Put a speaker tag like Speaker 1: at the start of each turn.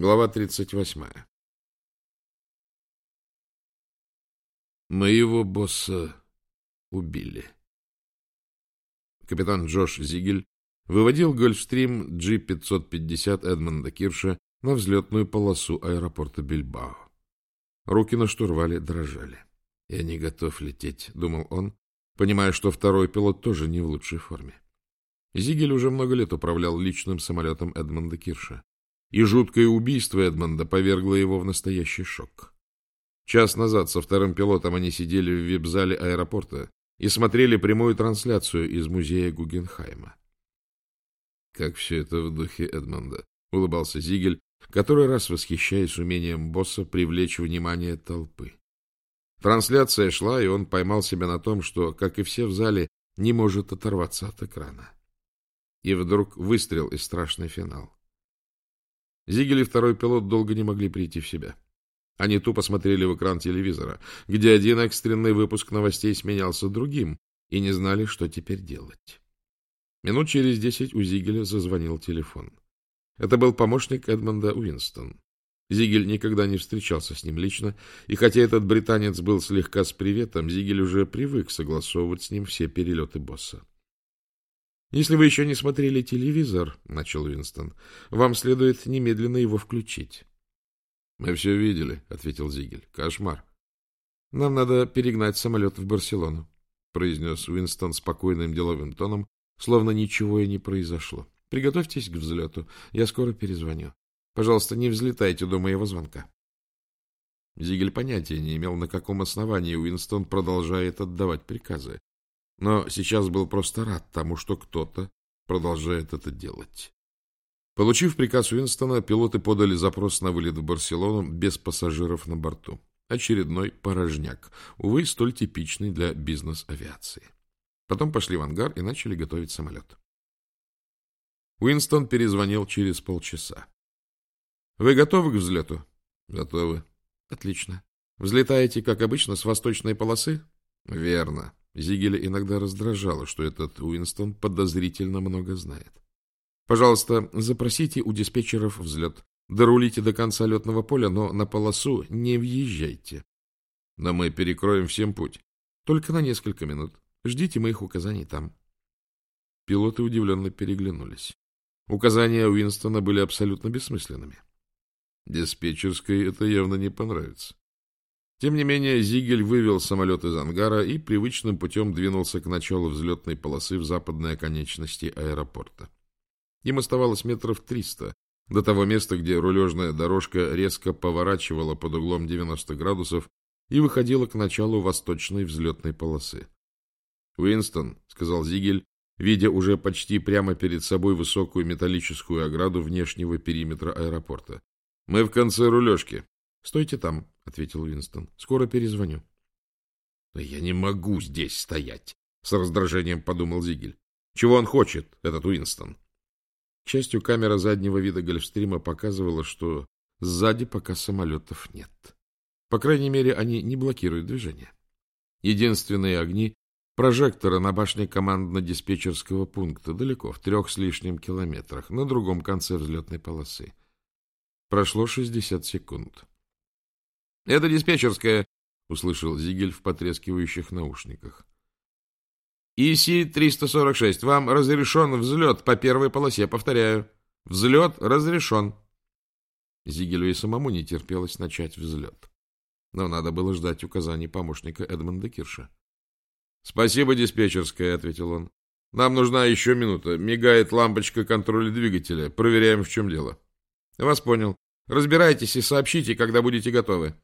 Speaker 1: Глава 38. Моего босса убили. Капитан Джош Зигель выводил Гольфстрим G-550 Эдмонда Кирша на взлетную полосу аэропорта Бильбао. Руки на штурвале дрожали. «Я не готов лететь», — думал он, понимая, что второй пилот тоже не в лучшей форме. Зигель уже много лет управлял личным самолетом Эдмонда Кирша и жуткое убийство Эдмонда повергло его в настоящий шок. Час назад со вторым пилотом они сидели в вип-зале аэропорта и смотрели прямую трансляцию из музея Гугенхайма. Как все это в духе Эдмонда, улыбался Зигель, который раз восхищаясь умением босса привлечь внимание толпы. Трансляция шла, и он поймал себя на том, что, как и все в зале, не может оторваться от экрана. И вдруг выстрел и страшный финал. Зигель и второй пилот долго не могли прийти в себя. Они тупо смотрели в экран телевизора, где один экстренный выпуск новостей сменялся другим, и не знали, что теперь делать. Минут через десять у Зигеля зазвонил телефон. Это был помощник Эдмонда Уинстон. Зигель никогда не встречался с ним лично, и хотя этот британец был слегка с приветом, Зигель уже привык согласовывать с ним все перелеты босса. «Если вы еще не смотрели телевизор, — начал Уинстон, — вам следует немедленно его включить». «Мы все видели», — ответил Зигель. «Кошмар». «Нам надо перегнать самолет в Барселону», — произнес Уинстон спокойным деловым тоном, словно ничего и не произошло. «Приготовьтесь к взлету. Я скоро перезвоню. Пожалуйста, не взлетайте до моего звонка». Зигель понятия не имел, на каком основании Уинстон продолжает отдавать приказы но сейчас был просто рад тому, что кто-то продолжает это делать. Получив приказ Уинстона, пилоты подали запрос на вылет в Барселону без пассажиров на борту. Очередной порожняк, увы, столь типичный для бизнес-авиации. Потом пошли в ангар и начали готовить самолет. Уинстон перезвонил через полчаса. — Вы готовы к взлету? — Готовы. — Отлично. Взлетаете, как обычно, с восточной полосы? — Верно. Зигеля иногда раздражало, что этот Уинстон подозрительно много знает. Пожалуйста, запросите у диспетчеров взлет. Дорулите до конца летного поля, но на полосу не въезжайте. Но мы перекроем всем путь. Только на несколько минут. Ждите моих указаний там. Пилоты удивленно переглянулись. Указания Уинстона были абсолютно бессмысленными. Диспетчерской это явно не понравится. Тем не менее, Зигель вывел самолет из ангара и привычным путем двинулся к началу взлетной полосы в западной оконечности аэропорта. Им оставалось метров триста до того места, где рулежная дорожка резко поворачивала под углом 90 градусов и выходила к началу восточной взлетной полосы. «Уинстон», — сказал Зигель, видя уже почти прямо перед собой высокую металлическую ограду внешнего периметра аэропорта. «Мы в конце рулежки. Стойте там, — ответил Уинстон. — Скоро перезвоню. — Я не могу здесь стоять, — с раздражением подумал Зигель. — Чего он хочет, этот Уинстон? К счастью, камера заднего вида Гольфстрима показывала, что сзади пока самолетов нет. По крайней мере, они не блокируют движение. Единственные огни — прожекторы на башне командно-диспетчерского пункта, далеко, в трех с лишним километрах, на другом конце взлетной полосы. Прошло шестьдесят секунд. — Это диспетчерская, — услышал Зигель в потрескивающих наушниках. — ИСи-346, вам разрешен взлет по первой полосе, повторяю. Взлет разрешен. Зигелю и самому не терпелось начать взлет. Но надо было ждать указаний помощника Эдмонда Кирша. — Спасибо, диспетчерская, — ответил он. — Нам нужна еще минута. Мигает лампочка контроля двигателя. Проверяем, в чем дело. — Вас понял. Разбирайтесь и сообщите, когда будете готовы.